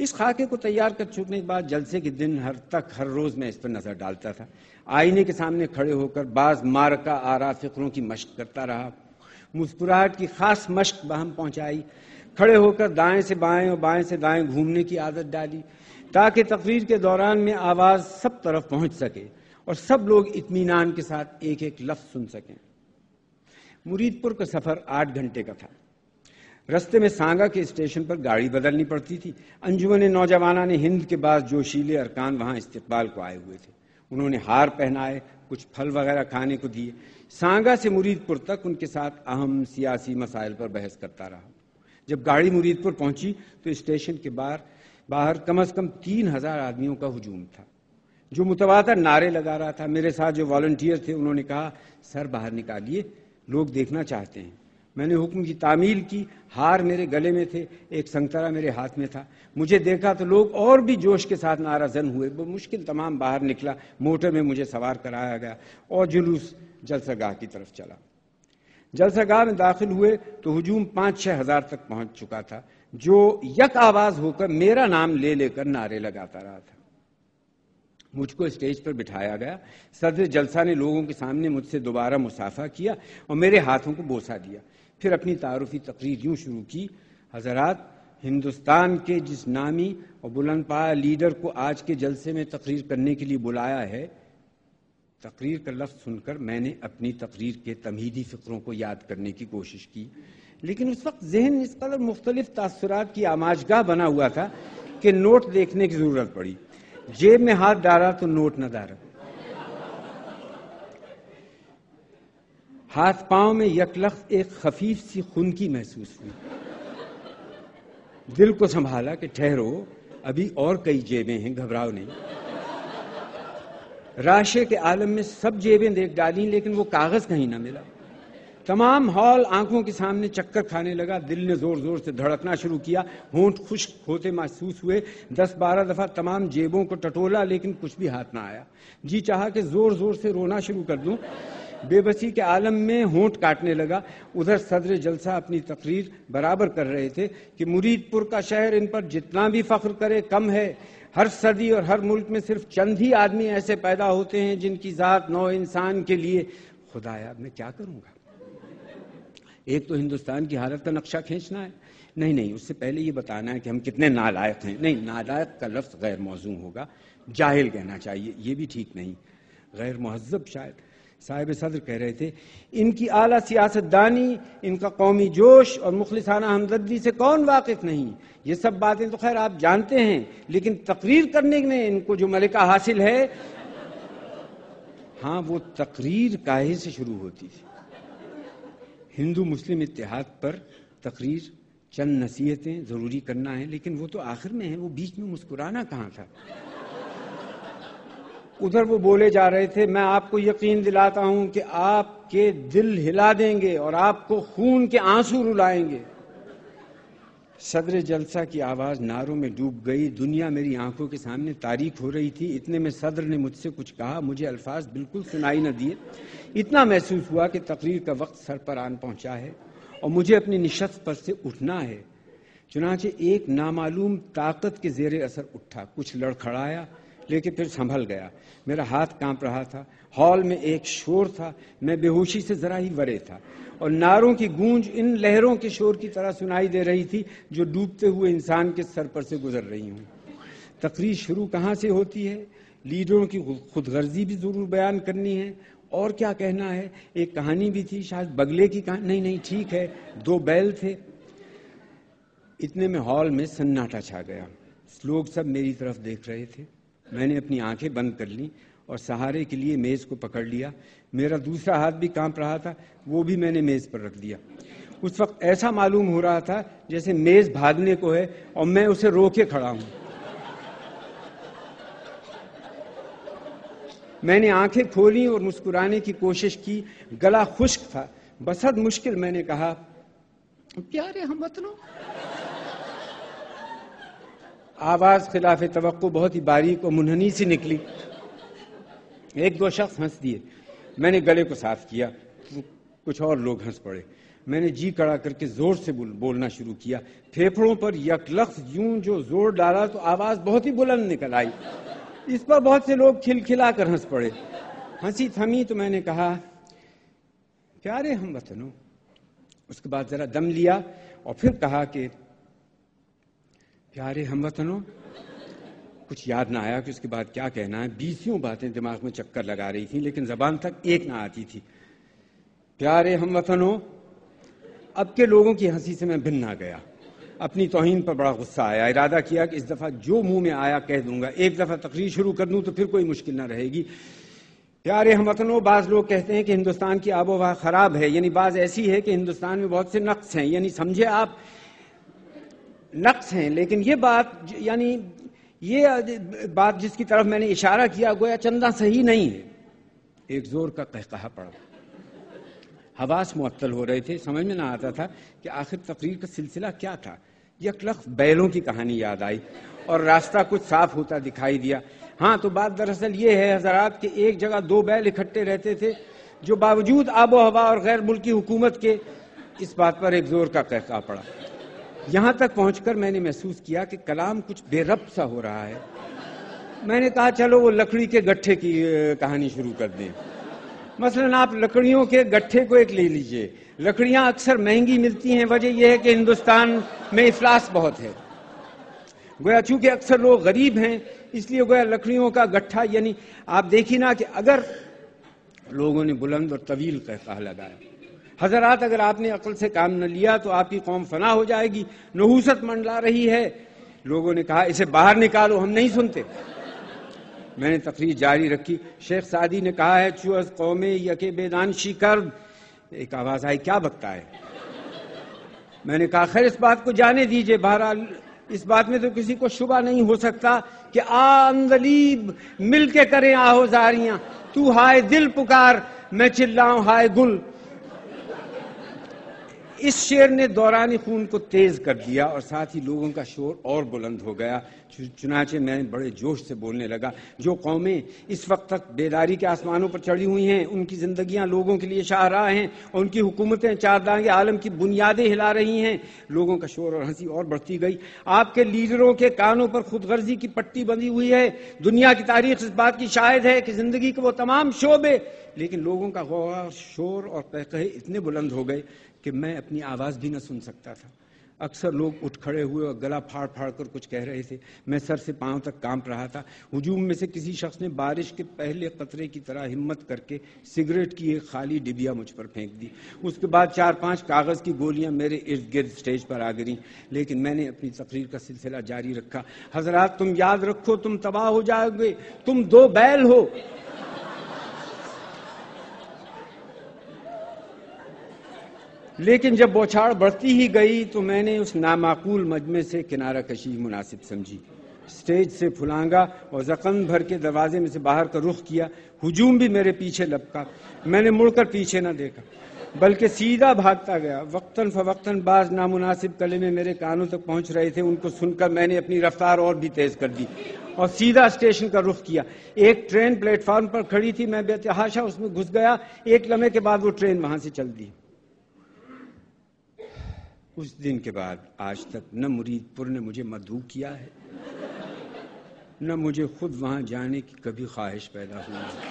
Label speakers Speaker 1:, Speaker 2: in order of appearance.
Speaker 1: اس خاکے کو تیار کر چکنے کے بعد جلسے کے دن ہر تک ہر روز میں اس پر نظر ڈالتا تھا۔ آئینے کے سامنے کھڑے ہو کر بعض مارکا آرا فکروں کی مشق کرتا رہا۔ مسکراہٹ کی خاص مشق بہم پہنچائی۔ کھڑے ہو کر دائیں سے بائیں اور بائیں سے دائیں گھومنے کی عادت ڈالی۔ تاکہ تقریر کے دوران میں آواز سب طرف پہنچ سکے اور سب لوگ اطمینان کے ساتھ ایک ایک لفظ سن سکیں۔ مرید پور کا سفر آٹھ گھنٹے کا تھا۔ رستے میں سانگا کے اسٹیشن پر گاڑی بدلنی پڑتی تھی۔ انجمن نوجوانہ نے ہند کے بعد جوشیلے ارکان وہاں استقبال کو آئے ہوئے تھے۔ انہوں نے ہار پہنائے، کچھ پھل وغیرہ کھانے کو دیے۔ سانگا سے مرید پور تک ان کے ساتھ اہم سیاسی مسائل پر بحث کرتا رہا۔ جب گاڑی مرید پور پہنچی تو اسٹیشن کے باہر باہر کم از کم تین ہزار آدمیوں کا ہجوم تھا۔ جو متواتر نعرے لگا رہا تھا، میرے ساتھ جو والنٹیئر تھے، انہوں نے کہا، سر باہر نکالیے، لوگ دیکھنا چاہتے ہیں۔ میں نے حکم کی، تعمیل کی، ہار میرے گلے میں تھے، ایک سنگترا میرے ہاتھ میں تھا۔ مجھے دیکھا تو لوگ اور بھی جوش کے ساتھ نعرہ زن ہوئے مشکل تمام باہر نکلا، موٹر میں مجھے سوار کرایا گیا اور جلوس جلسہ گاہ کی طرف چلا۔ جلسہ گاہ میں داخل ہوئے تو ہجوم پانچ چھ ہزار تک پہنچ چکا تھا۔ جو یک آواز ہو کر میرا نام لے لے کر نعرے لگاتا رہا تھا۔ مجھ کو اسٹیج پر بٹھایا گیا۔ صدر جلسہ نے لوگوں کے سامنے مجھ سے دوبارہ مسافہ کیا اور میرے ہاتھوں کو بوسا دیا۔ پھر اپنی تعارفی تقریر یوں شروع کی، حضرات، ہندوستان کے جس نامی اور بلند پایا لیڈر کو آج کے جلسے میں تقریر کرنے کے لیے بلایا ہے، تقریر کا لفظ سن کر میں نے اپنی تقریر کے تمہیدی فکروں کو یاد کرنے کی کوشش کی۔ لیکن اس وقت ذہن اس قدر مختلف تاثرات کی آماجگاہ بنا ہوا تھا کہ نوٹ دیکھنے کی ضرورت پڑی۔ جیب میں ہاتھ ڈالا تو نوٹ نہ ڈالا ہاتھ پاؤں میں یکلخ ایک خفیف سی خنکی محسوس ہوئی۔ دل کو سنبھالا کہ ٹھہرو، ابھی اور کئی جیبیں ہیں، گھبراؤ نہیں۔ راشے کے عالم میں سب جیبیں دیکھ ڈالی لیکن وہ کاغذ کہیں نہ ملا۔ تمام ہال آنکھوں کے سامنے چکر کھانے لگا۔ دل نے زور زور سے دھڑکنا شروع کیا۔ ہونٹ خشک ہوتے محسوس ہوئے۔ دس بارہ دفعہ تمام جیبوں کو ٹٹولا، لیکن کچھ بھی ہاتھ نہ آیا۔ جی چاہا کہ زور زور سے رونا شروع کر دوں۔ بے بسی کے عالم میں ہونٹ کاٹنے لگا۔ ادھر صدر جلسہ اپنی تقریر برابر کر رہے تھے کہ مرید پور کا شہر ان پر جتنا بھی فخر کرے کم ہے۔ ہر صدی اور ہر ملک میں صرف چند ہی آدمی ایسے پیدا ہوتے ہیں جن کی ذات نو انسان کے لیے خدایا، میں کیا کروں گا؟ ایک تو ہندوستان کی حالت کا نقشہ کھینچنا ہے۔ نہیں نہیں، اس سے پہلے یہ بتانا ہے کہ ہم کتنے نالائق ہیں۔ نہیں، نالائق کا لفظ غیر موزوں ہوگا۔ جاہل کہنا چاہیے، یہ بھی ٹھیک نہیں۔ غیر مہذب شاید۔ صاحب صدر کہہ رہے تھے، ان کی اعلیٰ سیاست دانی، ان کا قومی جوش اور مخلصانہ ہمدردی سے کون واقف نہیں؟ یہ سب باتیں تو خیر آپ جانتے ہیں، لیکن تقریر کرنے میں ان کو جو ملکہ حاصل ہے ہاں وہ تقریر کاہے سے شروع ہوتی تھی۔ ہندو مسلم اتحاد پر تقریر، چند نصیحتیں ضروری کرنا ہے، لیکن وہ تو آخر میں ہے، وہ بیچ میں مسکرانا کہاں تھا؟ ادھر وہ بولے جا رہے تھے، میں آپ کو یقین دلاتا ہوں کہ آپ کے دل ہلا دیں گے اور آپ کو خون کے آنسو رلائیں گے۔ صدر جلسہ کی آواز ناروں میں ڈوب گئی۔ دنیا میری آنکھوں کے سامنے تاریخ ہو رہی تھی۔ اتنے میں صدر نے مجھ سے کچھ کہا، مجھے الفاظ بالکل سنائی نہ دیے۔ اتنا محسوس ہوا کہ تقریر کا وقت سر پر آن پہنچا ہے اور مجھے اپنی نشست پر سے اٹھنا ہے۔ چنانچہ ایک نامعلوم طاقت کے زیر اثر اٹھا۔ کچھ لڑکھڑایا لیکن پھر سنبھل گیا۔ میرا ہاتھ کانپ رہا تھا۔ ہال میں ایک شور تھا۔ میں بے ہوشی سے ذرا ہی ورے تھا۔ اور ناروں کی گونج ان لہروں کے شور کی طرح سنائی دے رہی تھی جو ڈوبتے ہوئے انسان کے سر پر سے گزر رہی ہوں۔ تقریر شروع کہاں سے ہوتی ہے؟ لیڈروں کی خود غرضی بھی ضرور بیان کرنی ہے۔ اور کیا کہنا ہے؟ ایک کہانی بھی تھی، شاید بگلے کی کہانی۔ نہیں نہیں، ٹھیک ہے۔ دو بیل تھے۔ اتنے میں ہال میں سناٹا چھا گیا۔ لوگ سب میری طرف دیکھ رہے تھے۔ میں نے اپنی آنکھیں بند کر لی اور سہارے کے لیے میز کو پکڑ لیا۔ میرا دوسرا ہاتھ بھی کانپ رہا تھا، وہ بھی میں نے میز پر رکھ دیا۔ اس وقت ایسا معلوم ہو رہا تھا جیسے میز بھاگنے کو ہے اور میں اسے رو کے کھڑا ہوں۔ میں نے آنکھیں کھولی اور مسکرانے کی کوشش کی۔ گلا خشک تھا۔ بسد مشکل میں نے کہا، پیارے ہم وطنوں آواز خلاف توقع بہت ہی باریک اور منہنی سی نکلی۔ ایک دو شخص ہنس دیے۔ میں نے گلے کو صاف کیا۔ کچھ اور لوگ ہنس پڑے۔ میں نے جی کڑا کر کے زور سے بولنا شروع کیا۔ پھیپڑوں پر یک لفظ یوں جو زور ڈالا تو آواز بہت ہی بلند نکل آئی۔ اس پر بہت سے لوگ کھل کھلا کر ہنس پڑے۔ ہنسی تھمی تو میں نے کہا، پیارے ہم وطنوں، اس کے بعد ذرا دم لیا اور پھر کہا کہ پیارے ہم وطنوں کچھ یاد نہ آیا کہ اس کے بعد کیا کہنا ہے۔ بیسیوں باتیں دماغ میں چکر لگا رہی تھیں، لیکن زبان تک ایک نہ آتی تھی۔ پیارے ہم وطنوں اب کے لوگوں کی ہنسی سے میں بن نہ گیا۔ اپنی توہین پر بڑا غصہ آیا۔ ارادہ کیا کہ اس دفعہ جو منہ میں آیا کہہ دوں گا۔ ایک دفعہ تقریر شروع کر دوں تو پھر کوئی مشکل نہ رہے گی۔ پیارے ہم وطنوں بعض لوگ کہتے ہیں کہ ہندوستان کی آب و ہوا خراب ہے یعنی بعض ایسی ہے کہ ہندوستان میں بہت سے نقص ہیں۔ یعنی سمجھے آپ نقص ہیں، لیکن یہ بات یعنی یہ بات جس کی طرف میں نے اشارہ کیا، گویا چندہ صحیح نہیں ہے۔ ایک زور کا کہا پڑا۔ حواس معطل ہو رہے تھے۔ سمجھ میں نہ آتا تھا کہ آخر تقریر کا سلسلہ کیا تھا۔ یک لخ بیلوں کی کہانی یاد آئی اور راستہ کچھ صاف ہوتا دکھائی دیا۔ ہاں تو بات دراصل یہ ہے حضرات کہ ایک جگہ دو بیل اکٹھے رہتے تھے، جو باوجود آب و ہوا اور غیر ملکی حکومت کے، اس بات پر ایک زور کا کہا پڑا۔ یہاں تک پہنچ کر میں نے محسوس کیا کہ کلام کچھ بے رب سا ہو رہا ہے۔ میں نے کہا، چلو وہ لکڑی کے گٹھے کی کہانی شروع کر دیں۔ مثلا آپ لکڑیوں کے گٹھے کو ایک لے لیجیے۔ لکڑیاں اکثر مہنگی ملتی ہیں۔ وجہ یہ ہے کہ ہندوستان میں افلاس بہت ہے۔ گویا چونکہ اکثر لوگ غریب ہیں، اس لیے گویا لکڑیوں کا گٹھا یعنی آپ دیکھی نا کہ اگر لوگوں نے بلند اور طویل کہا لگایا۔ حضرات، اگر آپ نے عقل سے کام نہ لیا تو آپ کی قوم فنا ہو جائے گی، نحوست منڈلا رہی ہے۔ لوگوں نے کہا، اسے باہر نکالو، ہم نہیں سنتے۔ میں نے تقریر جاری رکھی۔ شیخ سعدی نے کہا ہے چوز قوم یکے بے دانشی کر ایک آواز آئی، کیا بکتا ہے؟ میں نے کہا، خیر، اس بات کو جانے دیجیے۔ بہرحال، اس بات میں تو کسی کو شبہ نہیں ہو سکتا کہ آندلیب مل کے کریں آہو زاریاں تو ہائے دل پکار، میں چلاؤں ہائے گل۔ اس شیر نے دورانی خون کو تیز کر دیا اور ساتھ ہی لوگوں کا شور اور بلند ہو گیا۔ چنانچہ میں بڑے جوش سے بولنے لگا، جو قومیں اس وقت تک بیداری کے آسمانوں پر چڑھی ہوئی ہیں، ان کی زندگیاں لوگوں کے لیے شاہراہ ہیں، اور ان کی حکومتیں چار دانگ عالم کی بنیادیں ہلا رہی ہیں۔ لوگوں کا شور اور ہنسی اور بڑھتی گئی۔ آپ کے لیڈروں کے کانوں پر خود غرضی کی پٹی بندی ہوئی ہے۔ دنیا کی تاریخ اس بات کی شاہد ہے کہ زندگی کے وہ تمام شعبے، لیکن لوگوں کا غور شور اور اتنے بلند ہو گئے کہ میں اپنی آواز بھی نہ سن سکتا تھا۔ اکثر لوگ اٹھ کھڑے ہوئے اور گلا پھاڑ پھاڑ کر کچھ کہہ رہے تھے۔ میں سر سے پاؤں تک کانپ رہا تھا۔ ہجوم میں سے کسی شخص نے بارش کے پہلے قطرے کی طرح ہمت کر کے سگریٹ کی ایک خالی ڈبیا مجھ پر پھینک دی۔ اس کے بعد چار پانچ کاغذ کی گولیاں میرے ارد گرد اسٹیج پر آ گریں۔ لیکن میں نے اپنی تقریر کا سلسلہ جاری رکھا۔ حضرات، تم یاد رکھو، تم تباہ ہو جاؤ گے، تم دو بیل ہو۔ لیکن جب بوچھاڑ بڑھتی ہی گئی تو میں نے اس نامعقول مجمع سے کنارہ کشی مناسب سمجھی۔ سٹیج سے پھلانگا اور زخم بھر کے دروازے میں سے باہر کا رخ کیا۔ ہجوم بھی میرے پیچھے لپکا۔ میں نے مڑ کر پیچھے نہ دیکھا، بلکہ سیدھا بھاگتا گیا۔ وقتاً فوقتاً بعض نامناسب کلے میں میرے کانوں تک پہنچ رہے تھے۔ ان کو سن کر میں نے اپنی رفتار اور بھی تیز کر دی اور سیدھا اسٹیشن کا رخ کیا۔ ایک ٹرین پلیٹ فارم پر کھڑی تھی، میں بے تحاشا اس میں گھس گیا۔ ایک لمحے کے بعد وہ ٹرین وہاں سے چل دی۔ اس دن کے بعد آج تک نہ مرید پور نے مجھے مدعو کیا ہے، نہ مجھے خود وہاں جانے کی کبھی خواہش پیدا ہوئی۔ ہے